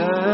لا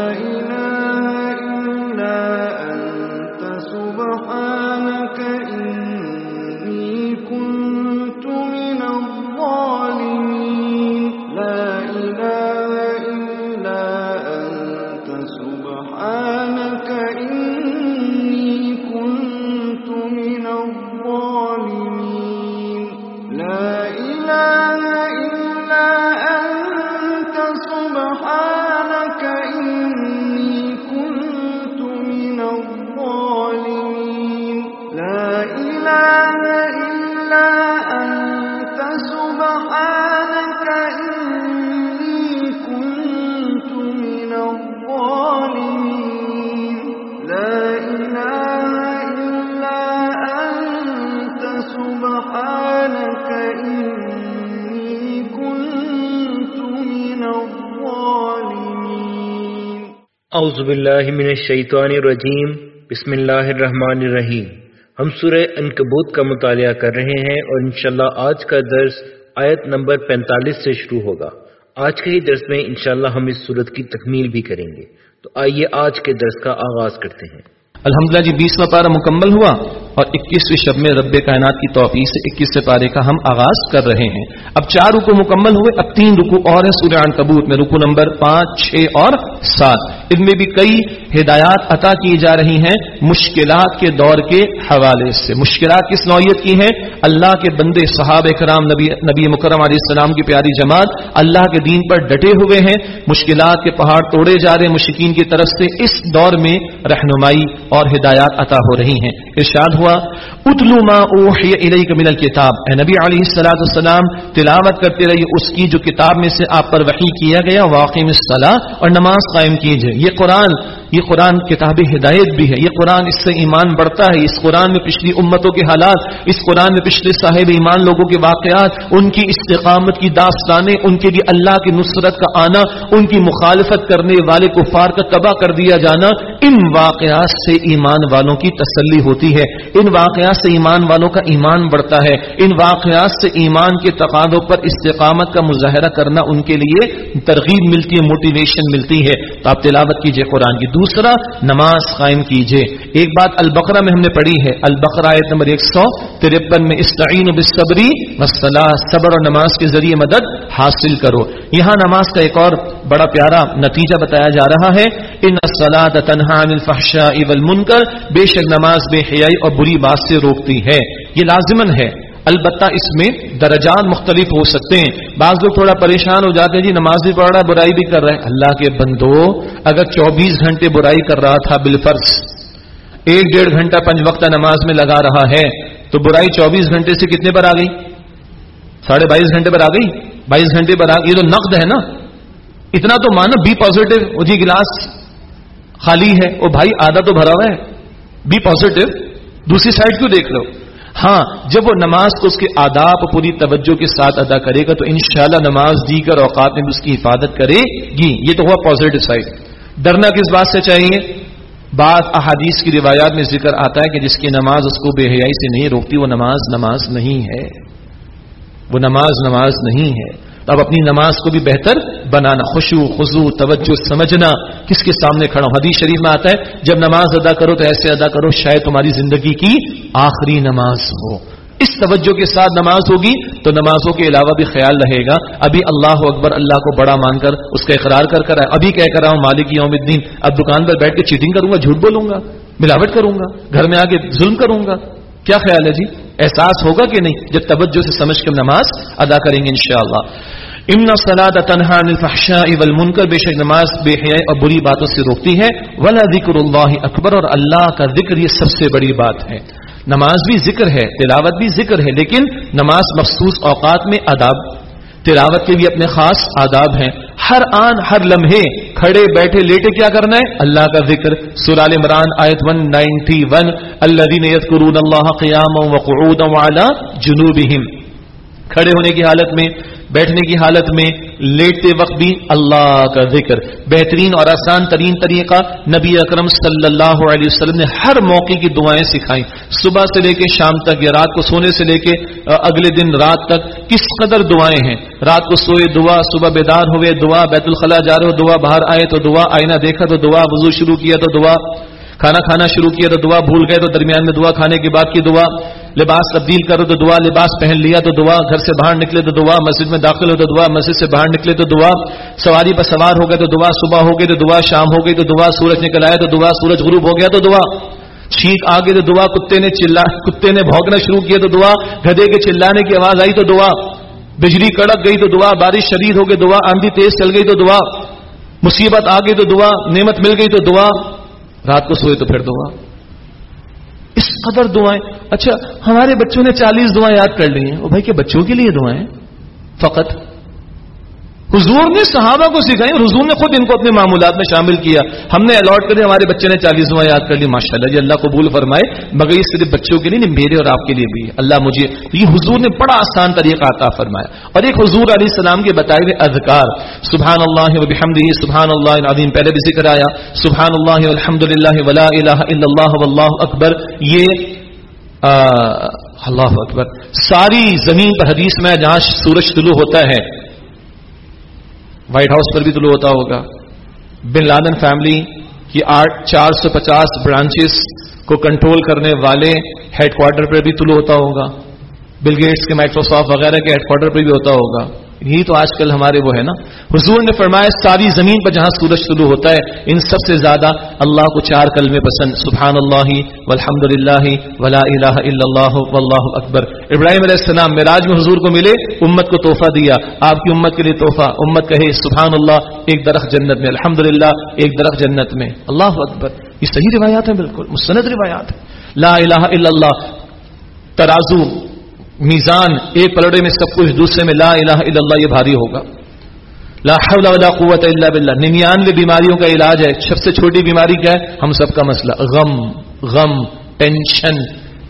باللہ من الشیطان الرجیم، بسم اللہ الرحمن الرحیم۔ ہم سورہ انکبوت کا مطالعہ کر رہے ہیں اور انشاءاللہ آج کا درس آیت نمبر 45 سے شروع ہوگا۔ آج کے ہی درس میں انشاءاللہ ہم اس صورت کی تکمیل بھی کریں گے۔ تو آئیے آج کے درس کا آغاز کرتے ہیں۔ الحمدللہ جی بیسواں پارہ مکمل ہوا۔ اور اکیسویں شب میں رب کائنات کی توفیق سے اکیسویں پارے کا ہم آغاز کر رہے ہیں۔ اب چار رکو مکمل ہوئے، اب تین رکو اور ہیں۔ سورہ کبوت میں رکو نمبر پانچ، چھ اور سات۔ ان میں بھی کئی ہدایات عطا کی جا رہی ہیں مشکلات کے دور کے حوالے سے۔ مشکلات کس نوعیت کی ہیں؟ اللہ کے بندے صحاب کرام نبی نبی مکرم علیہ السلام کی پیاری جماعت اللہ کے دین پر ڈٹے ہوئے ہیں۔ مشکلات کے پہاڑ توڑے جا رہے ہیں۔ مشکین کی طرف سے اس دور میں رہنمائی اور ہدایات عطا ہو رہی ہیں۔ ارشاد ہوا اتلو ما اوحی الیک من الکتاب۔ اے نبی علیہ الصلوۃ والسلام، تلاوت کرتے رہیے، اس کی جو کتاب میں سے آپ پر وحی کیا گیا واقعی الصلاۃ، اور نماز قائم کیجیے۔ یہ قرآن یہ قرآن کتاب ہدایت بھی ہے، یہ قرآن اس سے ایمان بڑھتا ہے، اس قرآن میں پچھلی امتوں کے حالات، اس قرآن میں پچھلے صاحب ایمان لوگوں کے واقعات، ان کی استقامت کی داستانیں، ان کے لیے اللہ کی نصرت کا آنا، ان کی مخالفت کرنے والے کفار کا تباہ کر دیا جانا، ان واقعات سے ایمان والوں کی تسلی ہوتی ہے۔ ان واقعات سے ایمان والوں کا ایمان بڑھتا ہے۔ ان واقعات سے ایمان کے تقاضوں پر استقامت کا مظاہرہ کرنا ان کے لیے ترغیب ملتی ہے موٹیویشن ملتی ہے۔ تو آپ تلاوت کیجیے قرآن کی دوسرا، نماز قائم کیجیے۔ ایک بات البقرہ میں ہم نے پڑھی ہے، البقرہ آیت نمبر ایک سو ترپن میں استعین بالصبری والصلاح صبر اور نماز کے ذریعے مدد حاصل کرو۔ یہاں نماز کا ایک اور بڑا پیارا نتیجہ بتایا جا رہا ہے، ان الصلاۃ تنہا عن الفحشاء والمنکر، بے شک نماز بے حیائی اور بری بات سے روکتی ہے۔ یہ لازمن ہے۔ البتہ اس میں درجات مختلف ہو سکتے ہیں۔ بعض لوگ تھوڑا پریشان ہو جاتے ہیں جی نماز بھی پڑھ رہا برائی بھی کر رہا ہے۔ اللہ کے بندو، اگر چوبیس گھنٹے برائی کر رہا تھا بالفرض، ایک ڈیڑھ گھنٹہ پنج وقت نماز میں لگا رہا ہے، تو برائی چوبیس گھنٹے سے کتنے پر آ گئی؟ ساڑھے بائیس گھنٹے پر آ گئی؟ بائیس گھنٹے پر آ گئی؟ یہ تو نقد ہے نا۔ اتنا تو مانا بی پازیٹو جی گلاس خالی ہے، وہ بھائی آدھا تو بھرا ہوا ہے۔ بی پازیٹو دوسری سائڈ کیوں دیکھ لو ہاں جب وہ نماز کو اس کے آداب پوری توجہ کے ساتھ ادا کرے گا تو انشاءاللہ نماز دی کر اوقات میں بھی اس کی حفاظت کرے گی۔ یہ تو ہوا پازیٹو سائڈ ڈرنا کس بات سے چاہیے؟ بعض احادیث کی روایات میں ذکر آتا ہے کہ جس کی نماز اس کو بے حیائی سے نہیں روکتی، وہ نماز نماز نہیں ہے۔ وہ نماز نماز نہیں ہے۔ تو اب اپنی نماز کو بھی بہتر بنانا خوشو خزو توجہ، سمجھنا۔ کس کے سامنے کھڑا ہوں؟ حدیث شریف میں آتا ہے، جب نماز ادا کرو تو ایسے ادا کرو شاید تمہاری زندگی کی آخری نماز ہو۔ اس توجہ کے ساتھ نماز ہوگی تو نمازوں کے علاوہ بھی خیال رہے گا۔ ابھی اللہ اکبر اللہ کو بڑا مان کر اس کا اقرار کر کر ابھی کہہ کر رہا ہوں، مالک یوم الدین، اب دکان پر بیٹھ کے چیٹنگ کروں گا، جھوٹ بولوں گا، ملاوٹ کروں گا، گھر میں آ کے ظلم کروں گا۔ کیا خیال ہے جی؟ احساس ہوگا کہ نہیں جب توجہ سے سمجھ کر نماز ادا کریں گے انشاءاللہ۔ امن سلاد تنہا الفحشاء والمنکر بے شک نماز بے حیائی اور بری باتوں سے روکتی ہے۔ ولا ذکر اللہ اکبر اور اللہ کا ذکر یہ سب سے بڑی بات ہے۔ نماز بھی ذکر ہے، تلاوت بھی ذکر ہے، لیکن نماز مخصوص اوقات میں ادا تلاوت کے بھی اپنے خاص آداب ہیں۔ ہر آن، ہر لمحے کھڑے بیٹھے لیٹے کیا کرنا ہے؟ اللہ کا ذکر سورال عمران آیت 191 الذين يذكرون الله قياما وقعودا وعلى جنوبهم کھڑے ہونے کی حالت میں، بیٹھنے کی حالت میں لیٹتے وقت بھی اللہ کا ذکر۔ بہترین اور آسان ترین طریقہ نبی اکرم صلی اللہ علیہ وسلم نے ہر موقع کی دعائیں سکھائیں۔ صبح سے لے کے شام تک یا رات کو سونے سے لے کے اگلے دن رات تک کس قدر دعائیں ہیں۔ رات کو سوئے دعا، صبح بیدار ہوئے دعا، بیت الخلاء جا رہے ہو، دعا باہر آئے تو دعا، آئینہ دیکھا تو دعا، وضو شروع کیا تو دعا، کھانا کھانا شروع کیا تو دعا، بھول گئے تو درمیان میں دعا، کھانے کے بعد کی دعا۔ لباس تبدیل کرو تو دعا لباس پہن لیا تو دعا گھر سے باہر نکلے تو دعا مسجد میں داخل ہو تو دعا مسجد سے باہر نکلے تو دعا سواری پر سوار ہو گئے تو دعا صبح ہو گئی تو دعا شام ہو گئی تو دعا سورج نکل آیا تو دعا سورج غروب ہو گیا تو دعا چھینک آ گئی تو دعا کتے نے چلا کتے نے بھونکنا شروع کیا تو دعا گدے کے چلانے کی آواز آئی تو دعا بجلی کڑک گئی تو دعا بارش شدید ہو گئی دعا آندھی تیز چل گئی تو دعا مصیبت آ گئی تو دعا نعمت مل گئی تو دعا رات کو سوئے تو پھر دعا اس قدر دعائیں۔ اچھا ہمارے بچوں نے چالیس دعائیں یاد کر لی ہیں۔ وہ بھائی کہ بچوں کے لیے دعائیں؟ فقط حضور نے صحابہ کو سکھائی اور حضور نے خود ان کو اپنے معمولات میں شامل کیا۔ ہم نے الاٹ کر ہمارے بچے نے چالیس یاد کر لی ماشاء اللہ جی اللہ قبول فرمائے۔ مگر یہ صرف بچوں کے لیے نہیں، میرے اور آپ کے لیے بھی اللہ مجھے، یہ حضور نے بڑا آسان طریقہ عطا فرمایا۔ اور ایک حضور علیہ السلام کے بتائے ہوئے اذکار۔ سبحان اللہ وبحمدہ سبحان اللہ عظیم پہلے بھی ذکر آیا۔ سبحان اللہ الحمد للہ ولا الہ الا اللہ، واللہ اکبر۔ یہ اللہ اکبر۔ ساری زمین پر حدیث میں جہاں سورج طلوع ہوتا ہے۔ وائٹ ہاؤس پر بھی طلوع ہوتا ہوگا۔ بن لادن فیملی کی آٹھ چار سو پچاس برانچز کو کنٹرول کرنے والے ہیڈ کوارٹر پر بھی طلوع ہوتا ہوگا۔ بل گیٹس کے مائکروسافٹ وغیرہ کے ہیڈ کوارٹر پر بھی ہوتا ہوگا۔ یہی تو آج کل ہمارے وہ ہے نا۔ حضور نے فرمایا، ساری زمین پر جہاں سورج شروع ہوتا ہے، ان سب سے زیادہ اللہ کو چار کلمے پسند۔ سبحان اللہ والحمد للہ ولا الہ الا اللہ واللہ اکبر۔ ابراہیم علیہ السلام، معراج میں حضور کو ملے، امت کو تحفہ دیا۔ آپ کی امت کے لیے تحفہ۔ امت کہے سبحان اللہ ایک درخت جنت میں۔ الحمد ایک درخت جنت میں۔ اللہ اکبر۔ یہ صحیح روایات ہیں بالکل، مستند روایات لا الہ الا اللہ، ترازو میزان ایک پلڑے میں سب کچھ، دوسرے میں لا الہ الا اللہ، یہ بھاری ہوگا۔ لا حول ولا قوت الا باللہ۔ ننانوے بیماریوں کا علاج ہے۔ سب سے چھوٹی بیماری کیا ہے؟ ہم سب کا مسئلہ۔ غم غم، ٹینشن۔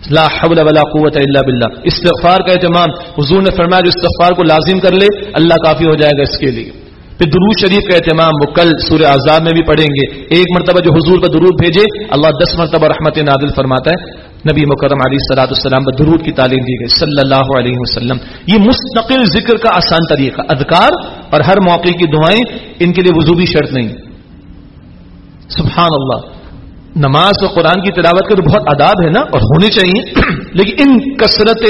لا حول ولا قوت الا باللہ۔ استغفار کا اہتمام۔ حضور نے فرمایا جو استغفار کو لازم کر لے، اللہ کافی ہو جائے گا اس کے لیے۔ پھر درود شریف کا اہتمام۔ وہ کل سورہ آزاد میں بھی پڑھیں گے۔ ایک مرتبہ جو حضور پر درود بھیجے، اللہ دس مرتبہ رحمت نادل فرماتا ہے۔ نبی مکرم علی سلاۃ السلام پر درود کی تعلیم دی گئی، صلی اللہ علیہ وسلم۔ یہ مستقل ذکر کا آسان طریقہ، اذکار اور ہر موقع کی دعائیں ان کے لیے وضو بھی شرط نہیں۔ سبحان اللہ نماز و قرآن کی تلاوت کا تو بہت آداب ہے نا، اور ہونی چاہیے۔ لیکن ان کثرت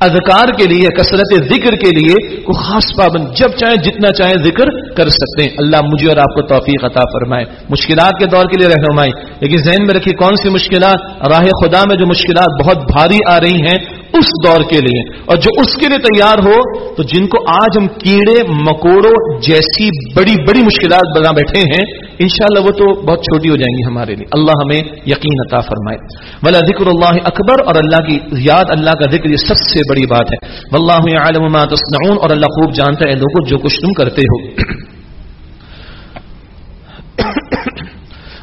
اذکار کے لیے، کثرت ذکر کے لیے کوئی خاص پابند جب چاہیں جتنا چاہیں ذکر کر سکتے ہیں۔ اللہ مجھے اور آپ کو توفیق عطا فرمائے۔ مشکلات کے دور کے لیے رہنمائی۔ لیکن ذہن میں رکھیے، کون سی مشکلات؟ راہ خدا میں جو مشکلات بہت بھاری آ رہی ہیں اس دور کے لیے۔ اور جو اس کے لیے تیار ہو، تو جن کو آج ہم کیڑے، مکوڑوں جیسی بڑی بڑی مشکلات بنا بیٹھے ہیں، انشاءاللہ وہ تو بہت چھوٹی ہو جائیں گی ہمارے لیے۔ اللہ ہمیں یقین عطا فرمائے۔ ولا ذکر اللہ اکبر اور اللہ کی، یاد اللہ کا ذکر یہ سب سے بڑی بات ہے۔ واللہ عالم ما تصنعون، اور اللہ خوب جانتا ہے لوگوں جو کچھ تم کرتے ہو۔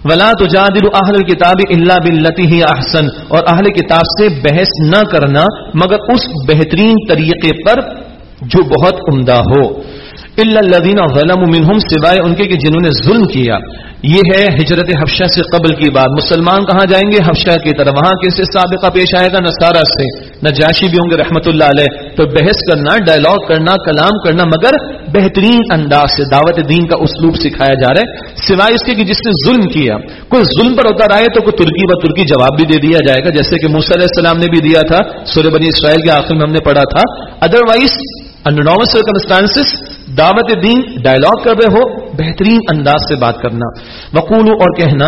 ولا تجادل جادل اہل کتاب اللہ بلتی ہی احسن اور اہل کتاب سے بحث نہ کرنا، مگر اس بہترین طریقے پر جو بہت عمدہ ہو۔ اللہ غلام منہم، سوائے ان کے کہ جنہوں نے ظلم کیا۔ یہ ہے ہجرت حفشہ سے قبل کی بات۔ مسلمان کہاں جائیں گے؟ حفشہ کی طرف۔ وہاں کیسے سابقہ پیش آئے گا؟ نسارا سے۔ نہ جاشی بھی ہوں گے رحمت اللہ علیہ۔ تو بحث کرنا ڈائلگ کرنا، کلام کرنا، مگر بہترین انداز سے دعوت دین کا اسلوب سکھایا جا رہا ہے۔ سوائے اس کے کہ جس نے ظلم کیا۔ کوئی ظلم پر ہوتا رہے تو کوئی ترکی و ترکی جواب بھی دے دیا جائے گا۔ جیسے کہ موسی علیہ السلام نے بھی دیا تھا، سورہ بنی اسرائیل کے آخر میں ہم نے پڑھا تھا۔ ادروائز سرکمسٹانس دعوت دین ڈائلاگ کر رہے ہو، بہترین انداز سے بات کرنا۔ وقول اور کہنا۔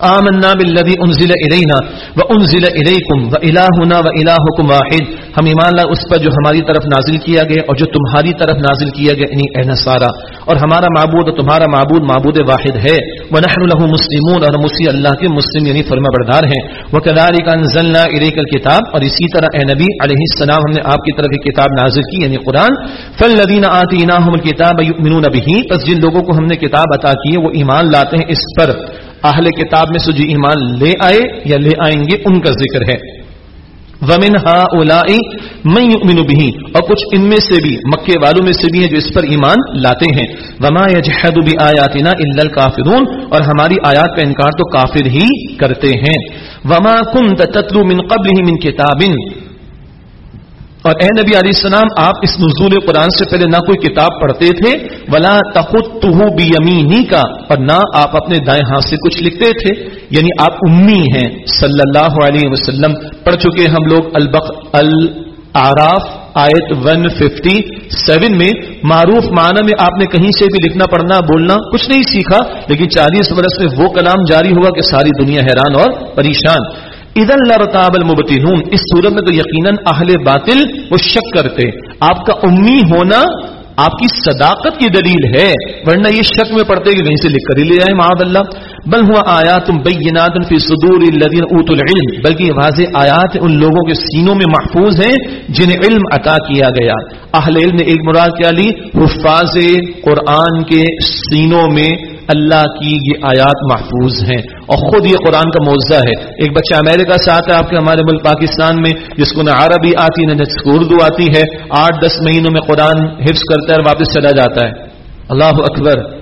آمنا بالذی انزل الینا وانزل الیکم والہنا والہکم واحد۔ ہم ایمان لائے اس پر جو ہماری طرف نازل کیا گیا اور جو تمہاری طرف نازل کیا گیا یعنی اے نصارا۔ اور ہمارا معبود اور تمہارا معبود معبود واحد ہے۔ ونحن له مسلمون اور مسی اللہ کے مسلم یعنی فرما بردار ہیں۔ وکذالک انزلنا الیک الکتاب اور اسی طرح اے نبی علیہ السلام، ہم نے آپ کی طرف ایک کتاب نازل کی یعنی قرآن۔ فالذین آتیناہم الکتاب یؤمنون به پس جن لوگوں کو ہم نے کتاب عطا کی ہے، وہ ایمان لاتے ہیں اس پر۔ اہل کتاب میں سے جو ایمان لے آئے یا لے آئیں گے، ان کا ذکر ہے۔ ومن ہا اولائی میں یؤمن بھی اور کچھ ان میں سے بھی، مکے والوں میں سے بھی ہیں جو اس پر ایمان لاتے ہیں۔ وما یجحد بآیاتنا الا الکافرون اور ہماری آیات کا انکار تو کافر ہی کرتے ہیں۔ وما كنت تتلو من قبله من کتاب اور اے نبی علیہ السلام، آپ اس نزول قرآن سے پہلے نہ کوئی کتاب پڑھتے تھے، ولا تخت بیمینی کا اور نہ آپ اپنے دائیں ہاتھ سے کچھ لکھتے تھے۔ یعنی آپ امی ہیں، صلی اللہ علیہ وسلم۔ پڑھ چکے ہم لوگ البق، العراف، آیت 157 میں۔ معروف معنی میں آپ نے کہیں سے بھی لکھنا، پڑھنا، بولنا کچھ نہیں سیکھا، لیکن چالیس برس میں وہ کلام جاری ہوا کہ ساری دنیا حیران اور پریشان۔ ادن لرتاب المبتنون اس صورت میں تو یقیناً اہل باطل وہ شک کرتے آپ کا امی ہونا آپ کی صداقت کی دلیل ہے، ورنہ یہ شک میں پڑتے کہ کہیں سے لکھ کر ہی لے جائے معاذ اللہ۔ بل ہوا آیات بینات فی صدور الذین اوت العلم۔ بلکہ یہ واضح آیات ان لوگوں کے سینوں میں محفوظ ہیں جنہیں علم عطا کیا گیا۔ اہل علم نے ایک مراد کیا لی، حفاظ قرآن کے سینوں میں اللہ کی یہ آیات محفوظ ہیں۔ اور خود یہ قرآن کا معاوضہ ہے۔ ایک بچہ امریکہ سے آتا ہے، آپ کے ہمارے ملک پاکستان میں، جس کو نہ عربی آتی، نہ اردو آتی ہے، آٹھ دس مہینوں میں قرآن حفظ کرتا ہے اور واپس چلا جاتا ہے۔ اللہ اکبر۔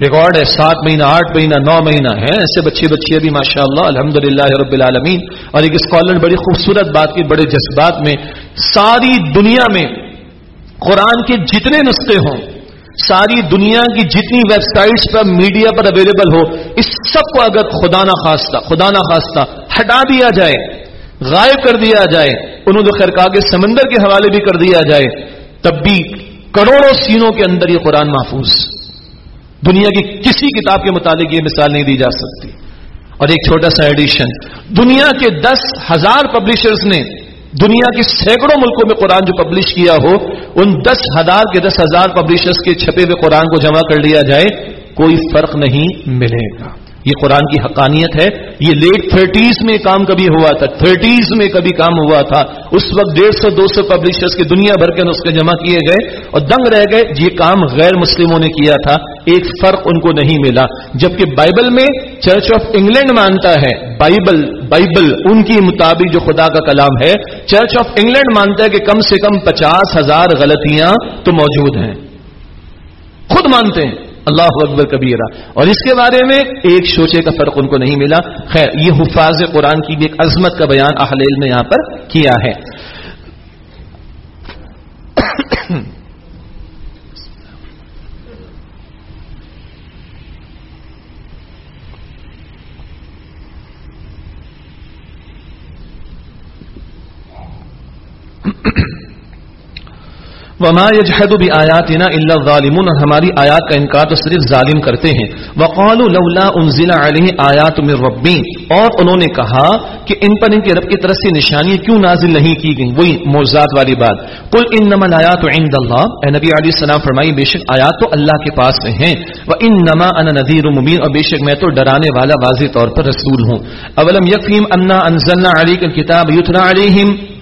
ریکارڈ ہے، سات مہینہ، آٹھ مہینہ، نو مہینہ۔ ہے ایسے بچے بچے ابھی ماشاء اللہ الحمد للہ رب العالمین۔ اور ایک اسکالر بڑی خوبصورت بات کی، بڑے جذبات میں، ساری دنیا میں قرآن کے جتنے نسخے ہوں ساری دنیا کی جتنی ویب سائٹس پر میڈیا پر اویلیبل ہو، اس سب کو اگر خدا نہ خواستہ، خدا نہ خواستہ ہٹا دیا جائے، غائب کر دیا جائے، انہوں نے خیر کہا کہ سمندر کے حوالے بھی کر دیا جائے، تب بھی کروڑوں سینوں کے اندر یہ قرآن محفوظ۔ دنیا کی کسی کتاب کے متعلق یہ مثال نہیں دی جا سکتی۔ اور ایک چھوٹا سا ایڈیشن دنیا کے دس ہزار پبلشرز نے دنیا کی سینکڑوں ملکوں میں قرآن جو پبلش کیا ہو ان دس ہزار کے دس ہزار پبلشرز کے چھپے ہوئے قرآن کو جمع کر لیا جائے، کوئی فرق نہیں ملے گا۔ یہ قرآن کی حقانیت ہے۔ یہ لیٹ تھرٹیز میں کام کبھی ہوا تھا۔ تھرٹیز میں کبھی کام ہوا تھا۔ اس وقت ڈیڑھ سو، دو سو پبلشرز کی دنیا بھر کے نسخے جمع کیے گئے اور دنگ رہ گئے۔ یہ کام غیر مسلموں نے کیا تھا۔ ایک فرق ان کو نہیں ملا۔ جبکہ بائبل میں چرچ آف انگلینڈ مانتا ہے۔ بائبل بائبل ان کی مطابق جو خدا کا کلام ہے۔ چرچ آف انگلینڈ مانتا ہے کہ کم سے کم پچاس ہزار غلطیاں تو موجود ہیں۔ خود مانتے ہیں۔ اللہ اکبر کبیرہ۔ اور اس کے بارے میں ایک شوچے کا فرق ان کو نہیں ملا۔ خیر، یہ حفاظ قرآن کی بھی ایک عظمت کا بیان اہل نے یہاں پر کیا ہے۔ وما يجحد بآياتنا الا الظالمون، ہماری آیات کا انکار تو صرف ظالم کرتے ہیں۔ وقالوا لولا انزل عليه آیات من ربي اور انہوں نے کہا کہ ان پر ان کے رب کی طرف سے نشانی کیوں نازل نہیں کی گئی وہی معجزات والی بات۔ قل انما الآیات عند الله اے نبی علیہ السلام فرمائی، بے شک آیات تو اللہ کے پاس میں ہیں۔ وانما انا نذير مبين، اور بے شک میں تو ڈرانے والا واضح طور پر رسول ہوں۔ اولم يكفيهم ان انزلنا عليك الكتاب يتلى عليهم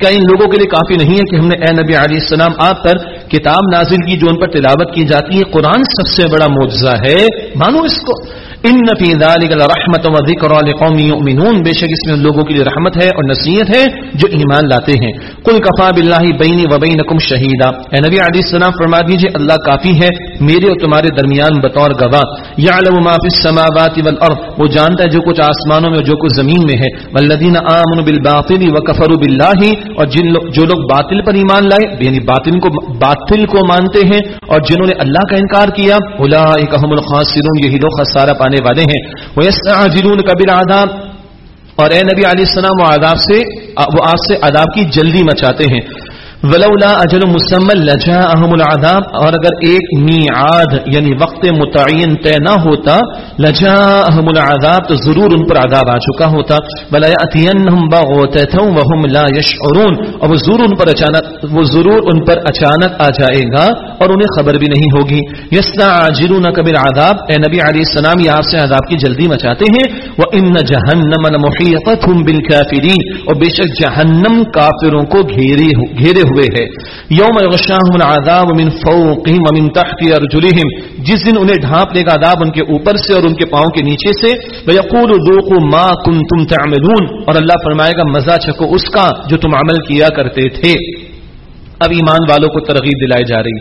کیا ان لوگوں کے لیے کافی نہیں ہے کہ ہم نے اے نبی علیہ السلام آپ پر کتاب نازل کی جو ان پر تلاوت کی جاتی ہے، قرآن سب سے بڑا معجزہ ہے۔ مانو اس کو۔ ان نفی رحمت و ذکر قومی یؤمنون بے شک اس میں لوگوں کے لیے رحمت ہے اور نصیحت ہے جو ایمان لاتے ہیں۔ کل کفا بلّہ بینی و بینکم شہیدا اے نبی علیہ السلام، فرما دیجیے، اللہ کافی ہے، میرے اور تمہارے درمیان بطور گواہ۔ یعلم ما فی السماوات والارض۔ وہ جانتا ہے جو کچھ آسمانوں میں اور جو کچھ زمین میں ہے۔ والذین آمنوا بالباطل وکفروا باللہ اور جن لوگ جو لوگ باطل پر ایمان لائے یعنی باطل کو باطل کو مانتے ہیں اور جنہوں نے اللہ کا انکار کیا اولئک هم الخاسرون، یہی لوگ خسارہ پانے والے ہیں۔ وہ کبیر آداب اور اے نبی علیہ السلام و آداب سے، وہ آپ سے آداب کی جلدی مچاتے ہیں۔ ولولا اجل مسمل لجا احم العذاب، اور اگر ایک میعاد یعنی وقت متعین طے نہ ہوتا لجا احم العذاب، تو ضرور ان پر عذاب آ چکا ہوتا۔ ولا ياتينهم بغته وهم لا يشعرون اور وہ ضرور ان پر اچانک، وہ ضرور ان پر اچانک آ جائے گا، اور انہیں خبر بھی نہیں ہوگی۔ يستعجلونك بالعذاب، اے نبی علیہ السلام، یہ آپ سے عذاب کی جلدی مچاتے ہیں۔ وان جهنم لمحيطه بالكافرين، اور بے شک جہنم کافروں کو گھیرے گھیرے ہوئے ہے یوم یغشاہم العذاب من فوقہم ومن تحت ارجلہم. جس دن انہیں ڈھانپ لے گا عذاب ان کے اوپر سے اور ان کے پاؤں کے نیچے سے ویقول ذوقوا ما کنتم تعملون. اور اللہ فرمائے گا، مزہ چکو اس کا جو تم عمل کیا کرتے تھے. اب ایمان والوں کو ترغیب دلائی جا رہی.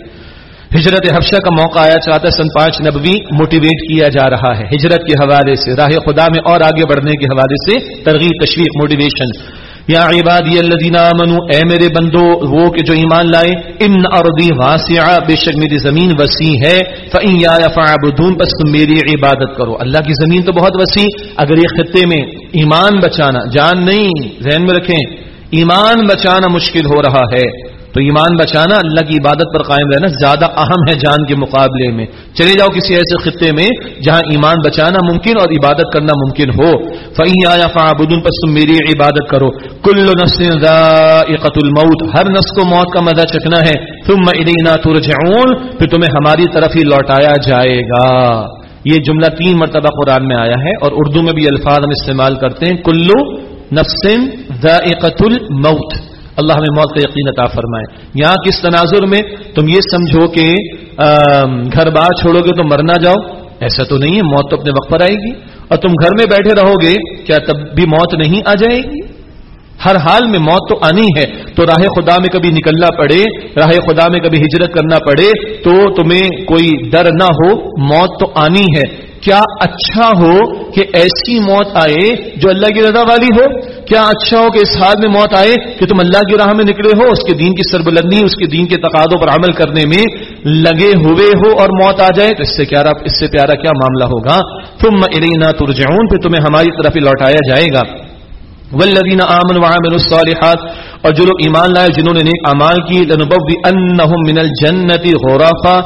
ہجرت حفشہ کا موقع آیا، چاہتا ہے سن پانچ نبوی موٹیویٹ کیا جا رہا ہے. ہجرت کے حوالے سے، راہ خدا میں اور آگے بڑھنے کے حوالے سے ترغیب، تشویق موٹیویشن یا عبادی الذین آمنوا، اے میرے بندو، وہ کہ جو ایمان لائے، ان ارضی واسعہ، بے شک میری زمین وسیع ہے، فإن يَا فعبدون بس تم میری عبادت کرو۔ اللہ کی زمین تو بہت وسیع، اگر یہ خطے میں ایمان بچانا، جان نہیں، ذہن میں رکھیں، ایمان بچانا مشکل ہو رہا ہے۔ تو ایمان بچانا اللہ کی عبادت پر قائم رہنا زیادہ اہم ہے جان کے مقابلے میں۔ چلے جاؤ کسی ایسے خطے میں جہاں ایمان بچانا ممکن اور عبادت کرنا ممکن ہو۔ فہی آیا فعبدن پس تم میری عبادت کرو۔ کل نفس ذائقۃ الموت، ہر نفس کو موت کا مزہ چکنا ہے۔ ثم الینا ترجعون، پھر تمہیں ہماری طرف ہی لوٹایا جائے گا۔ یہ جملہ تین مرتبہ قرآن میں آیا ہے اور اردو میں بھی الفاظ ہم استعمال کرتے ہیں۔ کلو نفس ذائقۃ الموت۔ اللہ ہمیں موت کا یقین عطا فرمائے۔ یہاں کس تناظر میں تم یہ سمجھو کہ گھر بار چھوڑو گے تو مرنا جاؤ۔ ایسا تو نہیں ہے، موت تو اپنے وقت پر آئے گی۔ اور تم گھر میں بیٹھے رہو گے، کیا تب بھی موت نہیں آ جائے گی؟ ہر حال میں موت تو آنی ہے۔ تو راہ خدا میں کبھی نکلنا پڑے، راہ خدا میں کبھی ہجرت کرنا پڑے، تو تمہیں کوئی ڈر نہ ہو، موت تو آنی ہے۔ کیا اچھا ہو کہ ایسی موت آئے جو اللہ کی رضا والی ہو؟ کیا اچھا ہو کہ اس حال میں موت آئے کہ تم اللہ کی راہ میں نکلے ہو، اس کے دین کی سربلندی، اس کے دین کے تقاضوں پر عمل کرنے میں لگے ہوئے ہو اور موت آ جائے، تو اس سے پیارا اس سے پیارا کیا معاملہ ہوگا؟ تم الینا ترجعون، پھر تمہیں ہماری طرف ہی لوٹایا جائے گا۔ والذین آمنوا وعملوا الصالحات، اور جو لوگ ایمان لائے، جنہوں نے نیک اعمال کی لنبوی انہم من الجنت غرافا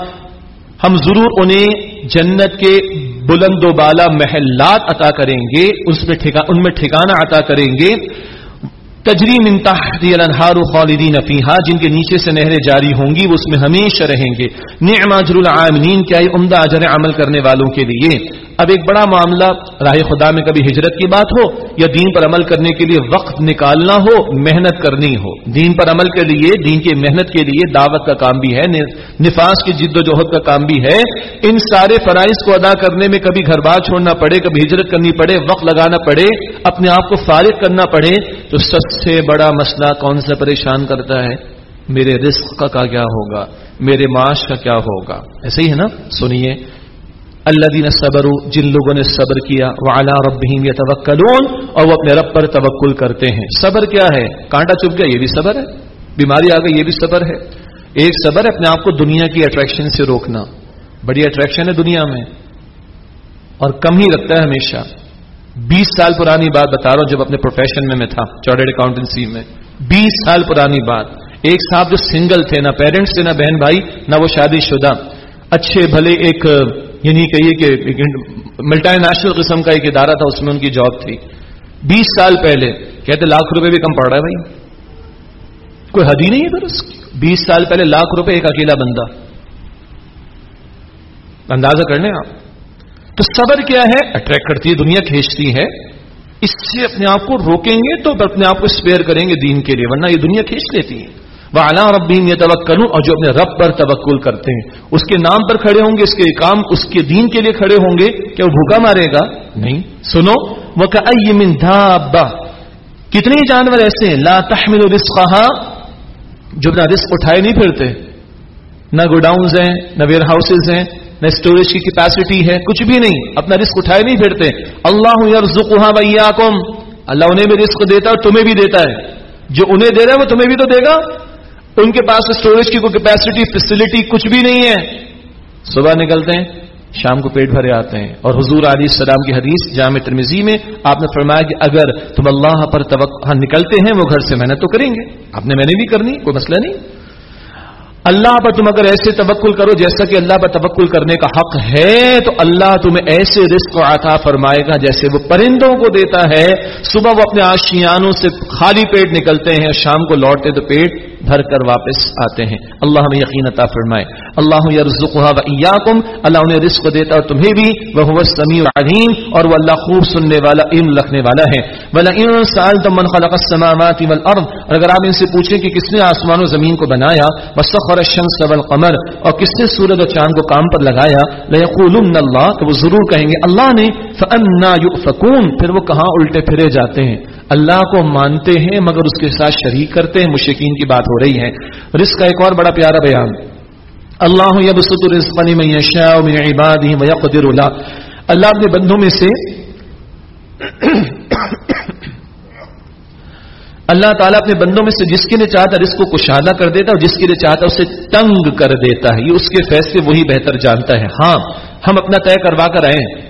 ہم ضرور انہیں جنت کے بلند و بالا محلات عطا کریں گے، اس میں ان میں ٹھکانہ عطا کریں گے۔ تجری من الانہار خالدین فیہا، جن کے نیچے سے نہریں جاری ہوں گی، وہ اس میں ہمیشہ رہیں گے۔ نعم اجر العاملین، کیا یہ عمدہ اجر عمل کرنے والوں کے لیے؟ اب ایک بڑا معاملہ راہ خدا میں کبھی ہجرت کی بات ہو یا دین پر عمل کرنے کے لیے وقت نکالنا ہو، محنت کرنی ہو۔ دین پر عمل کے لیے، دین کی محنت کے لیے دعوت کا کام بھی ہے نفاذ کی جد و جہد کا کام بھی ہے۔ ان سارے فرائض کو ادا کرنے میں کبھی گھر بار چھوڑنا پڑے، کبھی ہجرت کرنی پڑے، وقت لگانا پڑے، اپنے آپ کو فارغ کرنا پڑے، تو سب سے بڑا مسئلہ کون سا پریشان کرتا ہے؟ میرے رزق کا کیا ہوگا؟ میرے معاش کا کیا ہوگا؟ ایسے ہی ہے نا؟ سنیے۔ اللہ دین صبر جن لوگوں نے صبر کیا وہ اعلیٰ ربیم یا اور وہ اپنے رب پر توکل کرتے ہیں۔ صبر کیا ہے؟ کانٹا چپ گیا، یہ بھی صبر ہے۔ بیماری آ گئی، یہ بھی صبر ہے۔ ایک صبر ہے اپنے آپ کو دنیا کی اٹریکشن سے روکنا۔ بڑی اٹریکشن ہے دنیا میں۔ اور کم ہی رکھتا ہے ہمیشہ۔ بیس سال پرانی بات بتا رہا ہوں، جب اپنے پروفیشن میں میں تھا، چارٹرڈ اکاؤنٹنسی میں۔ بیس سال پرانی بات۔ ایک صاحب جو سنگل تھے، نہ پیرنٹس تھے، نہ بہن بھائی، نہ وہ شادی شدہ۔ اچھے، بھلے، ایک یعنی کہیے کہ ملٹا نیشنل قسم کا ایک ادارہ تھا، اس میں ان کی جاب تھی۔ بیس سال پہلے، کہتے لاکھ روپے بھی کم پڑ رہا ہے بھائی۔ کوئی حد ہی نہیں ہے پھر اس کی۔ بیس سال پہلے لاکھ روپے ایک اکیلا بندہ۔ اندازہ کر لیں آپ۔ تو صبر کیا ہے؟ اٹریکٹ کرتی ہے، دنیا کھینچتی ہے۔ اس سے اپنے آپ کو روکیں گے تو اپنے آپ کو اسپیئر کریں گے دین کے لیے، ورنہ یہ دنیا کھینچ لیتی ہے۔ وہ اعلیٰ ربیم یہ توکل اور جو اپنے رب پر توکل کرتے ہیں۔ اس کے نام پر کھڑے ہوں گے، اس کے کام اس کے دین کے لیے کھڑے ہوں گے، کیا وہ بھوکا مارے گا؟ نہیں۔ سنو وہ کتنے جانور ایسے ہیں، لا تحمل رسقها جو اپنا رسک اٹھائے نہیں پھرتے۔ نہ گوڈاؤنز ہیں، نہ ویئر ہاؤسز ہیں، نہ اسٹوریج کی کیپیسٹی ہے، کچھ بھی نہیں۔ اپنا رسک اٹھائے نہیں پھرتے۔ اللہ یرزقها ویاکم اللہ انہیں بھی رزق دیتا ہے اور تمہیں بھی دیتا ہے۔ جو انہیں دے رہا ہے، وہ تمہیں بھی تو دے گا۔ ان کے پاس اسٹوریج کی کوئی کیپیسٹی فیسلٹی کچھ بھی نہیں ہے۔ صبح نکلتے ہیں، شام کو پیٹ بھرے آتے ہیں۔ اور حضور علی السلام کی حدیث جامع ترمیزی میں آپ نے فرمایا کہ اگر تم اللہ پر توقع نکلتے ہیں، وہ گھر سے محنت تو کریں گے۔ آپ نے میں نے بھی کرنی، کوئی مسئلہ نہیں۔ اللہ پر تم اگر ایسے توکل کرو جیسا کہ اللہ پر توکل کرنے کا حق ہے، تو اللہ تمہیں ایسے رزق و عطا فرمائے گا جیسے وہ پرندوں کو دیتا ہے۔ صبح وہ اپنے آشیانوں سے خالی پیٹ نکلتے ہیں، شام کو لوٹتے تو پیٹ بھر کر واپس آتے ہیں۔ اللہ ہمیں یقین عطا فرمائے۔ اللہ یرزقها واياكم اللہ انہیں رزق دیتا اور تمہیں بھی۔ وہ هو السمیع العلیم۔ اور وہ اللہ خوب سننے والا، علم رکھنے والا ہے۔ ولا ان سالتم من خلق السماوات والارض اور اگر آپ ان سے پوچھیں کہ کس نے آسمان و زمین کو بنایا، وسخر الشمس والقمر۔ اور کس نے سورج اور چاند کو کام پر لگایا، ليقولن اللہ تو وہ ضرور کہیں گے، اللہ نے فانا يؤفكون۔ پھر وہ کہاں الٹے پھرے جاتے ہیں۔ اللہ کو مانتے ہیں مگر اس کے ساتھ شریک کرتے ہیں مشکین کی بات ہو رہی ہے۔ رزق کا ایک اور بڑا پیارا بیان۔ اللہ یبسط الرزق لمن یشاء من عباده ويقدر له۔ اللہ اپنے بندوں میں سے اللہ تعالیٰ اپنے بندوں میں سے جس کے لیے چاہتا ہے رزق کو کشادہ کر دیتا ہے اور جس کے لیے چاہتا ہے اسے تنگ کر دیتا ہے۔ یہ اس کے فیصلے وہی بہتر جانتا ہے۔ ہاں ہم اپنا طے کروا کر آئے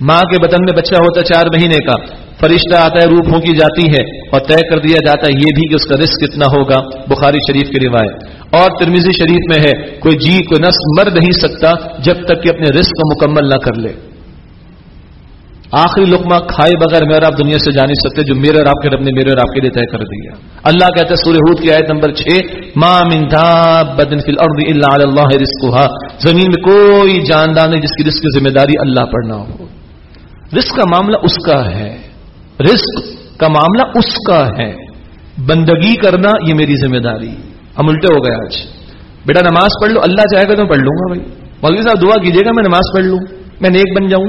ماں کے بدن میں بچہ ہوتا ہے چار مہینے کا، فرشتہ آتا ہے، روح پھونکی جاتی ہے اور طے کر دیا جاتا ہے، یہ بھی کہ اس کا رزق کتنا ہوگا۔ بخاری شریف کی روایت۔ اور ترمیزی شریف میں ہے، کوئی جی کوئی نس مر نہیں سکتا جب تک کہ اپنے رزق کو مکمل نہ کر لے۔ آخری لقمہ کھائے بغیر میرا آپ دنیا سے جا نہیں سکتے جو میرے اور آپ کے رب نے میرے اور آپ کے لیے طے کر دیا۔ اللہ کہتا ہے سورہ ہود کی آیت نمبر چھ، ما من فی الارض الا علی اللہ رزقها۔ زمین میں کوئی جاندار نہیں جس کی رزق کی ذمہ داری اللہ پر نہ ہو۔ رزق کا معاملہ اس کا ہے۔ رزق کا معاملہ اس کا ہے۔ بندگی کرنا یہ میری ذمہ داری۔ ہم الٹے ہو گئے آج۔ بیٹا نماز پڑھ لو، اللہ چاہے گا تو میں پڑھ لوں گا بھائی۔ مولوی صاحب دعا کیجیے گا، میں نماز پڑھ لوں۔ میں نیک بن جاؤں۔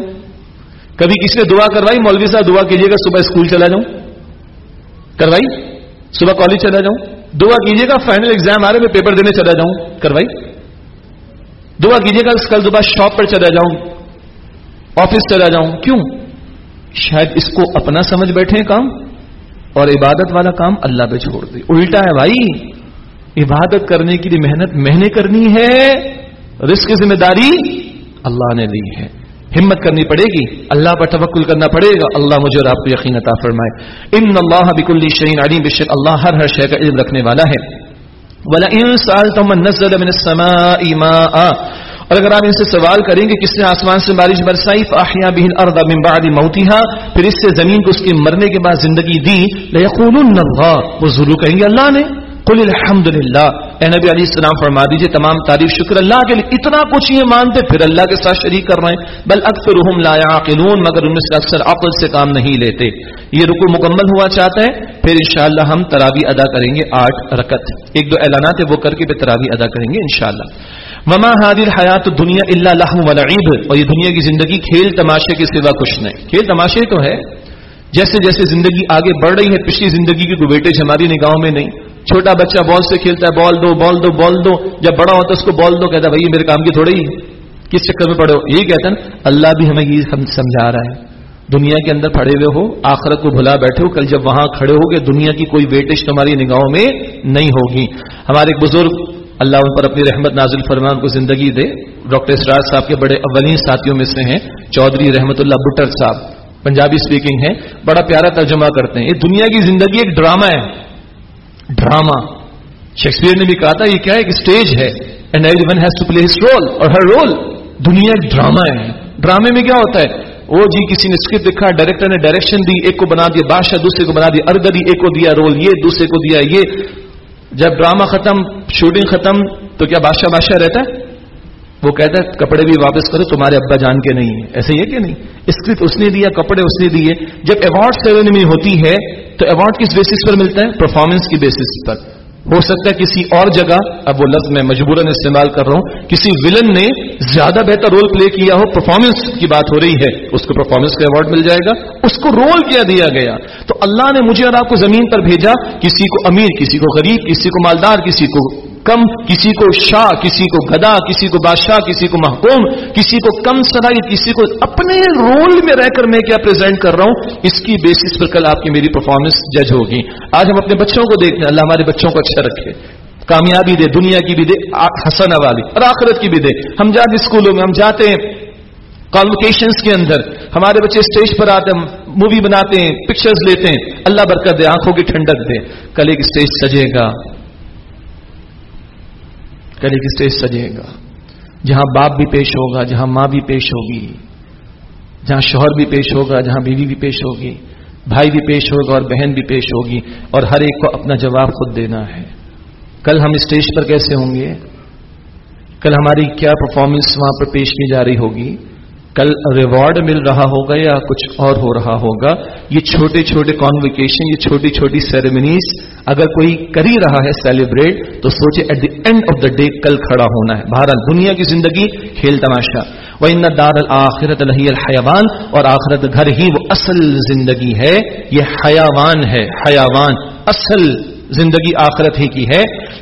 کبھی کسی نے دعا کروائی؟ مولوی صاحب دعا کیجیے گا، صبح اسکول چلا جاؤں۔ کروائی؟ صبح کالج چلا جاؤں۔ دعا کیجیے گا فائنل ایگزام آ رہے، میں پیپر دینے چلا جاؤں۔ کروائی؟ دعا کیجیے گا، کل صبح شاپ پر چلا جاؤں۔ آفس چلا جاؤں۔ کیوں؟ شاید اس کو اپنا سمجھ بیٹھے کام اور عبادت والا کام اللہ پہ چھوڑ دے۔ الٹا ہے بھائی، عبادت کرنے کے لیے محنت میں نے کرنی ہے۔ رزق کی ذمہ داری اللہ نے لی ہے۔ ہمت کرنی پڑے گی۔ اللہ پر توکل کرنا پڑے گا۔ اللہ مجھے اور آپ کو یقین عطا فرمائے۔ ان اللہ بکل شعین علیم بشک اللہ ہر ہر شے کا علم رکھنے والا ہے۔ ولا ان سالتم من نزل من السماء ماء اور اگر آپ ان سے سوال کریں گے کس نے آسمان سے بارش برسائی فاحیا به الارض من بعد موتها، پھر اس سے زمین کو اس کے مرنے کے بعد زندگی دی، ليقولن الله، وہ ضرور کہیں گے اللہ نے، قل الحمد للہ اے نبی علیہ السلام، فرما دیجیے، تمام تعریف شکر اللہ کے لیے، اتنا کچھ یہ مانتے، پھر اللہ کے ساتھ شریک کر رہے ہیں۔ بل اکثرهم لا يعقلون، مگر ان میں سے اکثر عقل سے کام نہیں لیتے۔ یہ رکو مکمل ہوا چاہتا ہے، پھر انشاءاللہ ہم تراوی ادا کریں گے آٹھ رکت ایک دو اعلانات ہے وہ کر کے پھر تراوی ادا کریں گے انشاءاللہ۔ وما هذه الحیات الدنیا الا لهو ولعب اور یہ دنیا کی زندگی کھیل تماشے کے سوا کچھ نہیں. کھیل تماشے تو ہے. جیسے جیسے زندگی آگے بڑھ رہی ہے، پچھلی زندگی کی کوئی بیٹے ہماری نگاہوں میں نہیں. چھوٹا بچہ بال سے کھیلتا ہے بال دو بال دو بال دو. جب بڑا ہوتا ہے اس کو بال دو، کہتا ہے بھائی میرے کام کی تھوڑی کس چکر میں پڑھو یہی کہتا ہے اللہ بھی ہمیں یہ سمجھا رہا ہے. دنیا کے اندر پڑے ہوئے ہو، آخرت کو بھلا بیٹھے ہو، کل جب وہاں کھڑے ہو گے، دنیا کی کوئی ویٹش تمہاری نگاہوں میں نہیں ہوگی. ہمارے ایک بزرگ اللہ ان پر اپنی رحمت نازل فرمان کو زندگی دے۔ ڈاکٹر اسراج صاحب کے بڑے اولین ساتھیوں میں سے ہیں، چودھری رحمت اللہ بٹر صاحب۔ پنجابی اسپیکنگ ہے بڑا پیارا ترجمہ کرتے ہیں۔ یہ دنیا کی زندگی ایک ڈرامہ ہے۔ ڈراما شیکسپیئر نے بھی کہا تھا، یہ کیا ایک اسٹیج ہے۔ And everyone has to play his role اور ہر رول دنیا ایک ڈراما ہے۔ ڈرامے میں کیا ہوتا ہے؟ وہ جی کسی نے اسکرپٹ لکھا ڈائریکٹر نے ڈائریکشن دی، ایک کو بنا دیا، بادشاہ دوسرے کو بنا دیا ارگری ایک کو دیا رول یہ، دوسرے کو دیا یہ۔ جب ڈرامہ ختم، شوٹنگ ختم، تو کیا بادشاہ بادشاہ رہتا ہے؟ وہ کہتا ہے، کپڑے بھی واپس کرو، تمہارے ابا جان کے نہیں ہے ایسے ہی ہے کہ نہیں؟ اسکرپٹ اس نے دیا، کپڑے اس نے دیے۔ جب ایوارڈ سیریمنی ہوتی ہے، تو ایوارڈ کس بیسس پر ملتا ہے؟ پرفارمنس کی بیسس پر۔ ہو سکتا ہے کسی اور جگہ، اب وہ لفظ میں مجبوراً استعمال کر رہا ہوں، کسی ولن نے زیادہ بہتر رول پلے کیا ہو پرفارمنس کی بات ہو رہی ہے، اس کو پرفارمنس کا ایوارڈ مل جائے گا، اس کو رول کیا دیا گیا۔ تو اللہ نے مجھے اور آپ کو زمین پر بھیجا، کسی کو امیر، کسی کو غریب، کسی کو مالدار، کسی کو کم کسی کو شاہ، کسی کو گدا، کسی کو بادشاہ، کسی کو محکوم، کسی کو کم سرائی کسی کو اپنے رول میں رہ کر میں کیا پریزنٹ کر رہا ہوں، اس کی بیسس پر کل آپ کی میری پرفارمنس جج ہوگی۔ آج ہم اپنے بچوں کو دیکھتے ہیں، اللہ ہمارے بچوں کو اچھا رکھے۔ کامیابی دے، دنیا کی بھی دے حسن والی اور آخرت کی بھی دے۔ ہم جاتے اسکولوں میں، ہم جاتے ہیں کانوکیشنز کے اندر۔ ہمارے بچے اسٹیج پر آتے ہیں مووی بناتے ہیں پکچرز لیتے ہیں۔ اللہ برکت دے، آنکھوں کی ٹھنڈک دے۔ کل ایک اسٹیج سجے گا۔ کل ایک اسٹیج سجے گا۔ جہاں باپ بھی پیش ہوگا، جہاں ماں بھی پیش ہوگی، جہاں شوہر بھی پیش ہوگا، جہاں بیوی بھی پیش ہوگی، بھائی بھی پیش ہوگا اور بہن بھی پیش ہوگی، اور ہر ایک کو اپنا جواب خود دینا ہے۔ کل ہم اسٹیج پر کیسے ہوں گے؟ کل ہماری کیا پرفارمنس وہاں پر پیش کی جا رہی ہوگی؟ کل ریوارڈ مل رہا ہوگا یا کچھ اور ہو رہا ہوگا؟ یہ چھوٹے چھوٹے کانویکیشن یہ چھوٹی چھوٹی سیریمنیز اگر کوئی کر ہی رہا ہے سیلیبریٹ تو سوچے at the end of the day کل کھڑا ہونا ہے۔ بہرحال دنیا کی زندگی کھیل تماشا۔ وہ ان دار الآخرت الحی الحیوان اور آخرت گھر ہی وہ اصل زندگی ہے۔ یہ حیوان ہے، حیوان، اصل زندگی آخرت ہی کی ہے۔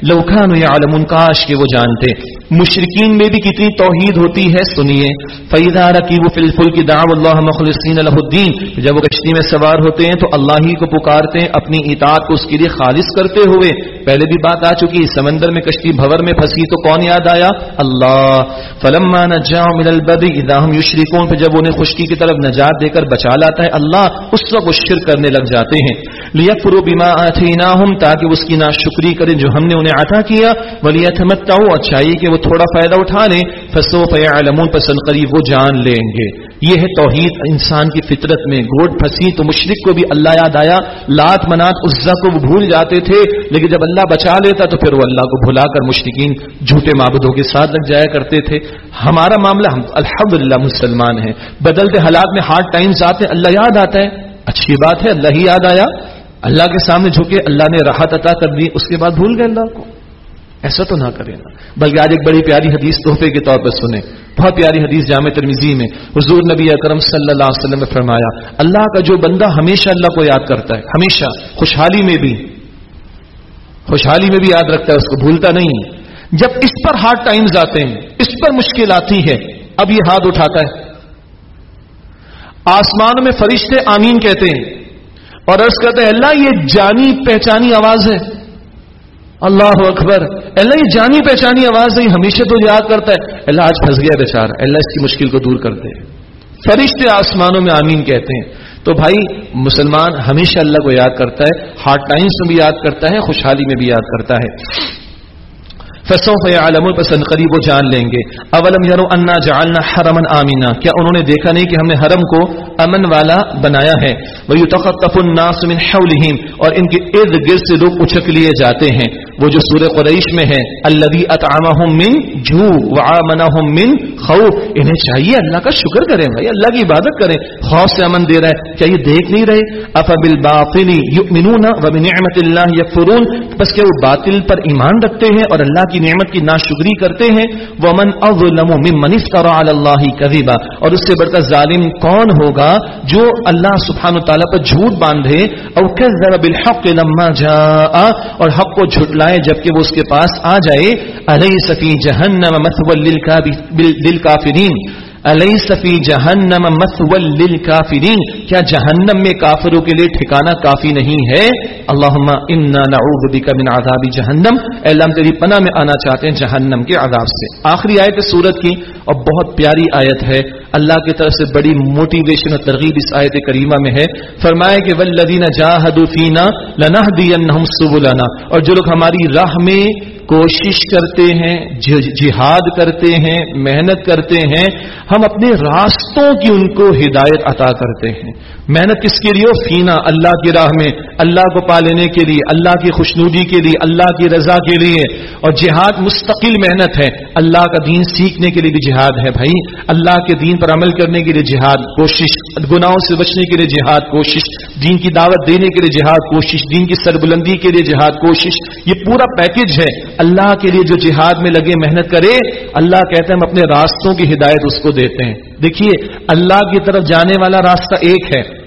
لوکھان یا عالم کاش کے وہ جانتے۔ مشرقین میں بھی کتنی توحید ہوتی ہے، سنیے۔ فیدا رکی وہ فلفل کی دعو اللہ مخلصین الہ الدین جب وہ کشتی میں سوار ہوتے ہیں تو اللہ ہی کو پکارتے ہیں، اپنی اطاعت کو اس کے لیے خالص کرتے ہوئے۔ پہلے بھی بات آ چکی، سمندر میں کشتی بھور میں پھنسی تو کون یاد آیا؟ اللہ۔ فلما نجا من البر اذا هم یشرکون پہ جب انہیں خشکی کی طرف نجات دے کر بچا لاتا ہے، اللہ اس وقت وہ شرک کرنے لگ جاتے ہیں۔ لیکفروا بما اتیناہم تاکہ اس کی ناشکری کریں جو ہم نے انہیں عطا کیا۔ ولیتمتعوا اور چاہیے کہ وہ تھوڑا فائدہ اٹھا لیں۔ فسوف یعلمون پسند قریب وہ جان لیں گے۔ یہ ہے توحید، انسان کی فطرت میں۔ گوڈ پھنسی تو مشرق کو بھی اللہ یاد آیا۔ لات منات عزا کو وہ بھول جاتے تھے، لیکن جب اللہ بچا لیتا تو پھر وہ اللہ کو بھلا کر مشرقین جھوٹے معبودوں کے ساتھ لگ جایا کرتے تھے۔ ہمارا معاملہ ہم الحمد مسلمان ہیں۔ بدلتے حالات میں ہارڈ ٹائمز آتے ہیں اللہ یاد آتا ہے۔ اچھی بات ہے، اللہ ہی یاد آیا۔ اللہ کے سامنے جھکے، اللہ نے راحت عطا کر دی، اس کے بعد بھول گئے اللہ کو۔ ایسا تو نہ کرے نا۔ بلکہ آج ایک بڑی پیاری حدیث تحفے کے طور پر سنیں۔ بہت پیاری حدیث جامع ترمیزی میں حضور نبی اکرم صلی اللہ علیہ وسلم نے فرمایا، اللہ کا جو بندہ ہمیشہ اللہ کو یاد کرتا ہے، ہمیشہ، خوشحالی میں بھی، خوشحالی میں بھی یاد رکھتا ہے، اس کو بھولتا نہیں۔ جب اس پر ہارڈ ٹائمز آتے ہیں، اس پر مشکل آتی ہے، اب یہ ہاتھ اٹھاتا ہے۔ آسمان میں فرشتے آمین کہتے ہیں۔ اور عرض کرتے ہیں، اللہ یہ جانی پہچانی آواز ہے۔ اللہ اکبر۔ اللہ یہ جانی پہچانی آواز نہیں ہمیشہ تو یاد کرتا ہے۔ اللہ آج پھنس گیا بیچارہ، اللہ اس کی مشکل کو دور کر دے فرشتے آسمانوں میں آمین کہتے ہیں۔ تو بھائی، مسلمان ہمیشہ اللہ کو یاد کرتا ہے ہارڈ ٹائمس میں بھی یاد کرتا ہے، خوشحالی میں بھی یاد کرتا ہے۔ فسوف عالم پسند قریب وہ جان لیں گے۔ اولم یرو انا جعلنا حرمن آمینا۔ کیا انہوں نے دیکھا نہیں کہ ہم نے حرم کو امن والا بنایا ہے؟ وَيُتَخَطَّفُ النَّاسُ مِنْ حَوْلِهِمْ۔ اور ان کے ارد گرد سے لوگ اچھک لیے جاتے ہیں۔ وہ جو سورہ قریش میں ہے، الذي اطعمهم من جو وعامنهم من خوف۔ انہیں چاہیے اللہ کا شکر کریں بھائی، اللہ کی عبادت کریں۔ خوف سے امن دے رہا ہے۔ کیا یہ دیکھ نہیں رہے؟ اف بالباطل يؤمنون وبنعمت الله يكفرون؟ بس کہ وہ باطل پر ایمان رکھتے ہیں اور اللہ کی کی نعمت کی ناشکری کرتے ہیں۔ ومن اظلم ممن افترى على الله كذبا۔ اور اس سے بڑھ کر ظالم کون ہوگا جو اللہ سبحانہ وتعالی پر جھوٹ باندھے؟ اور كذب بالحق لما جاء۔ اور حق کو جھٹلائے جبکہ وہ اس کے پاس آ جائے۔ علیہ سفی جہنم مثول للکافرین علیہ سفی جہنم مثول للکافرین کیا جہنم میں کافروں کے لیے ٹھکانہ کافی نہیں ہے؟ اللہم انا نعوذ بک من عذاب جہنم۔ اے اللہ، ہم تیری پناہ میں آنا چاہتے ہیں جہنم کے عذاب سے۔ آخری آیت سورت کی، اور بہت پیاری آیت ہے۔ اللہ کی طرف سے بڑی موٹیویشن اور ترغیب اس آیت کریمہ میں ہے۔ فرمایا کہ ولدین جاہدوا فینا لنهدینهم سبلنا۔ اور جو لوگ ہماری راہ میں کوشش کرتے ہیں جہاد کرتے ہیں، محنت کرتے ہیں۔ ہم اپنے راستوں کی ان کو ہدایت عطا کرتے ہیں۔ محنت کس کے لیے؟ فینا، اللہ کی راہ میں، اللہ کو پا لینے کے لیے، اللہ کی خوشنودی کے لیے، اللہ کی رضا کے لیے۔ اور جہاد مستقل محنت ہے۔ اللہ کا دین سیکھنے کے لیے بھی جہاد ہے بھائی۔ اللہ کے دین پر عمل کرنے کے لیے جہاد کوشش، گناہوں سے بچنے کے لیے جہاد کوشش، دین کی دعوت دینے کے لیے جہاد کوشش، دین کی سربلندی کے لیے جہاد کوشش۔ یہ پورا پیکج ہے۔ اللہ کے لیے جو جہاد میں لگے محنت کرے، اللہ کہتے ہیں ہم اپنے راستوں کی ہدایت اس کو دیتے ہیں۔ دیکھیے، اللہ کی طرف جانے والا راستہ ایک ہے۔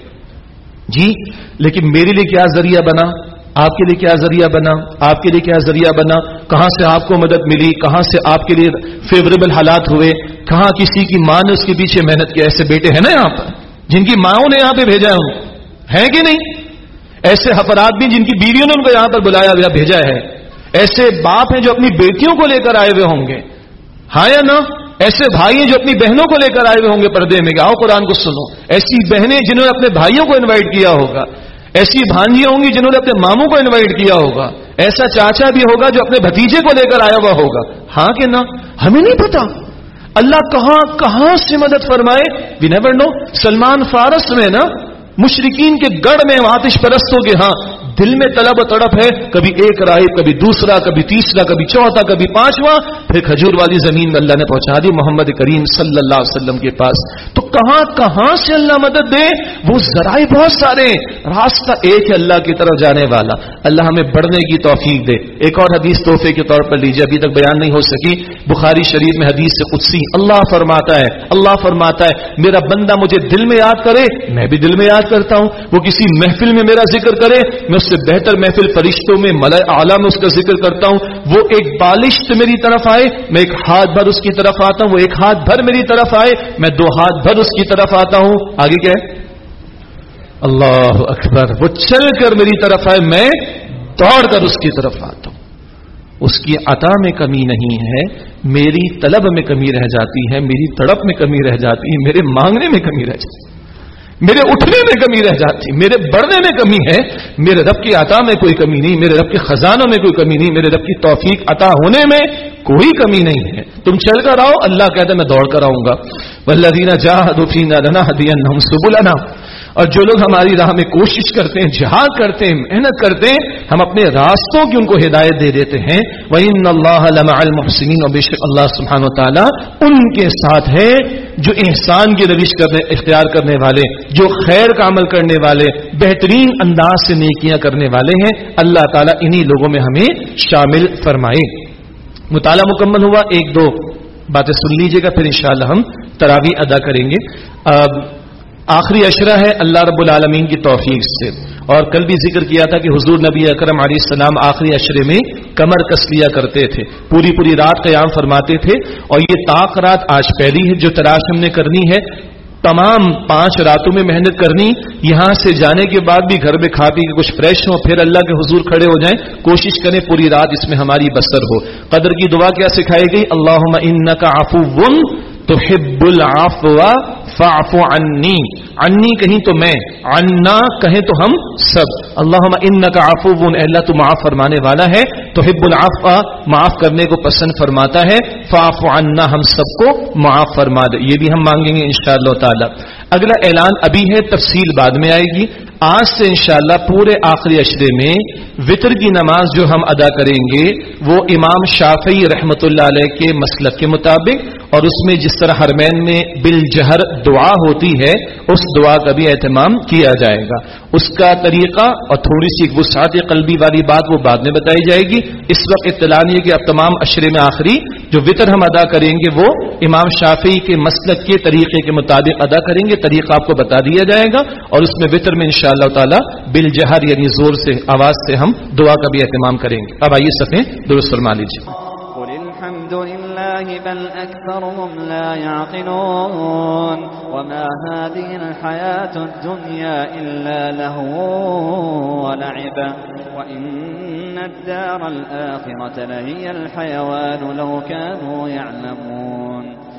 جی لیکن میرے لیے کیا ذریعہ بنا؟ آپ کے لیے کیا ذریعہ بنا؟ آپ کے لیے کیا ذریعہ بنا؟ کہاں سے آپ کو مدد ملی؟ کہاں سے آپ کے لیے فیوریبل حالات ہوئے؟ کہاں کسی کی ماں نے اس کے پیچھے محنت کی؟ ایسے بیٹے ہیں نا یہاں پر، جن کی ماؤں نے یہاں پہ بھیجا ہے ہے کہ نہیں؟ ایسے افراد بھی جن کی بیویوں نے ان کو یہاں پر بلایا گیا بھیجا ہے۔ ایسے باپ ہیں جو اپنی بیٹیوں کو لے کر آئے ہوئے ہوں گے۔ ہاں یا نا ایسے بھائی ہیں جو اپنی بہنوں کو لے کر آئے ہوئے ہوں گے پردے میں آؤ قرآن کو سنو۔ ایسی بہنیں جنہوں نے اپنے بھائیوں کو انوائٹ کیا ہوگا۔ ایسی بھانجیاں ہوں گی جنہوں نے اپنے ماموں کو انوائٹ کیا ہوگا۔ ایسا چاچا بھی ہوگا جو اپنے بھتیجے کو لے کر آیا ہوا ہوگا۔ ہاں کہ نہ؟ ہمیں نہیں پتا۔ اللہ کہاں کہاں سے مدد فرمائے؟ وی نیور نو سلمان فارس میں نا مشرقین کے گڑھ میں آتش پرستوں کے ہاں۔ دل میں طلب و تڑپ ہے، کبھی ایک رائے کبھی دوسرا، کبھی تیسرا، کبھی چوتھا، کبھی پانچواں، پھر کھجور والی زمین میں اللہ نے پہنچا دی محمد کریم صلی اللہ علیہ وسلم کے پاس۔ تو کہاں کہاں سے اللہ مدد دے؟ وہ ذرائع بہت سارے راستہ ایک ہے اللہ کی طرف جانے والا۔ اللہ ہمیں بڑھنے کی توفیق دے۔ ایک اور حدیث تحفے کے طور پر لیجیے، ابھی تک بیان نہیں ہو سکی۔ بخاری شریف میں حدیث سے قدسی اللہ فرماتا ہے، اللہ فرماتا ہے، میرا بندہ مجھے دل میں یاد کرے، میں بھی دل میں یاد کرتا ہوں۔ وہ کسی محفل میں میرا ذکر کرے، میں اس سے بہتر محفل فرشتوں میں ملئے اعلیٰ میں اس کا ذکر کرتا ہوں۔ وہ ایک بالشت میری طرف آئے، میں ایک ہاتھ بھر اس کی طرف آتا ہوں، وہ ایک ہاتھ بھر میری طرف آئے، میں دو ہاتھ بھر اس کی طرف آتا ہوں۔ آگے کیا ہے؟ اللہ اکبر، وہ چل کر میری طرف آئے، میں دوڑ کر اس کی طرف آتا ہوں۔ اس کی عطا میں کمی نہیں ہے، میری طلب میں کمی رہ جاتی ہے، میری تڑپ میں کمی رہ جاتی ہے، میرے مانگنے میں کمی رہ جاتی ہے۔ میرے اٹھنے میں کمی رہ جاتی، میرے بڑھنے میں کمی ہے، میرے رب کی عطا میں کوئی کمی نہیں، میرے رب کے خزانوں میں کوئی کمی نہیں، میرے رب کی توفیق عطا ہونے میں کوئی کمی نہیں ہے۔ تم چل کر آؤ، اللہ کہتے میں دوڑ کر آؤں گا۔ ولدینہ جاہدین سب اور جو لوگ ہماری راہ میں کوشش کرتے ہیں، جہاد کرتے ہیں، محنت کرتے ہیں، ہم اپنے راستوں کی ان کو ہدایت دے دیتے ہیں۔ وہ اللہ المحسنین اور بے شک اللہ سبحانہ و تعالیٰ ان کے ساتھ ہے جو احسان کی روش کرنے، اختیار کرنے والے، جو خیر کا عمل کرنے والے، بہترین انداز سے نیکیاں کرنے والے ہیں۔ اللہ تعالیٰ انہی لوگوں میں ہمیں شامل فرمائے۔ مطالعہ مکمل ہوا، ایک دو باتیں سن لیجیے گا، پھر انشاءاللہ ہم تراوی ادا کریں گے۔ آخری اشرہ ہے اللہ رب العالمین کی توفیق سے۔ اور کل بھی ذکر کیا تھا کہ حضور نبی اکرم علیہ السلام آخری اشرے میں کمر کس لیا کرتے تھے۔ پوری پوری رات قیام فرماتے تھے۔ اور یہ طاق رات آج پہلی ہے جو تلاش ہم نے کرنی ہے۔ تمام پانچ راتوں میں محنت کرنی۔ یہاں سے جانے کے بعد بھی گھر میں کھا پی کے کچھ فریش ہو پھر اللہ کے حضور کھڑے ہو جائیں۔ کوشش کریں پوری رات اس میں ہماری بسر ہو۔ قدر کی دعا کیا سکھائی گئی؟ اللہ ان کا آفو ون تو ہب فاف عنی. انی کہیں تو میں انا کہیں تو ہم سب. اللہ ان کا آفو اللہ تو معاف فرمانے والا ہے تو ہب العف معاف کرنے کو پسند فرماتا ہے فاف عنا، ہم سب کو معاف فرما دے. یہ بھی ہم مانگیں گے ان شاء اللہ تعالی. اگلا اعلان ابھی ہے، تفصیل بعد میں آئے گی. آج سے انشاءاللہ پورے آخری اشرے میں وطر کی نماز جو ہم ادا کریں گے، وہ امام شافعی رحمت اللہ علیہ کے مسلک کے مطابق، اور اس میں جس طرح ہرمین میں بل جہر دعا ہوتی ہے، اس دعا کا بھی اہتمام کیا جائے گا۔ اس کا طریقہ، اور تھوڑی سی وسعت قلبی والی بات وہ بعد میں بتائی جائے گی۔ اس وقت اطلاع نہیں کہ اب تمام اشرے میں آخری جو وطر ہم ادا کریں گے، وہ امام شافی کے مسلک کے طریقے کے مطابق ادا کریں گے۔ طریقہ آپ کو بتا دیا جائے گا، اور اس میں وطر میں ان شاء اللہ تعالیٰ بل جہر یعنی زور سے، آواز سے ہم دعا کا بھی اہتمام کریں گے۔ اب آئیے سفیں درست فرما لیجیے۔ الله بل أكثرهم لا يعقلون وما هذه الحياة الدنيا إلا له ولعب وإن الدار الآخرة لهي الحيوان لو كانوا يعلمون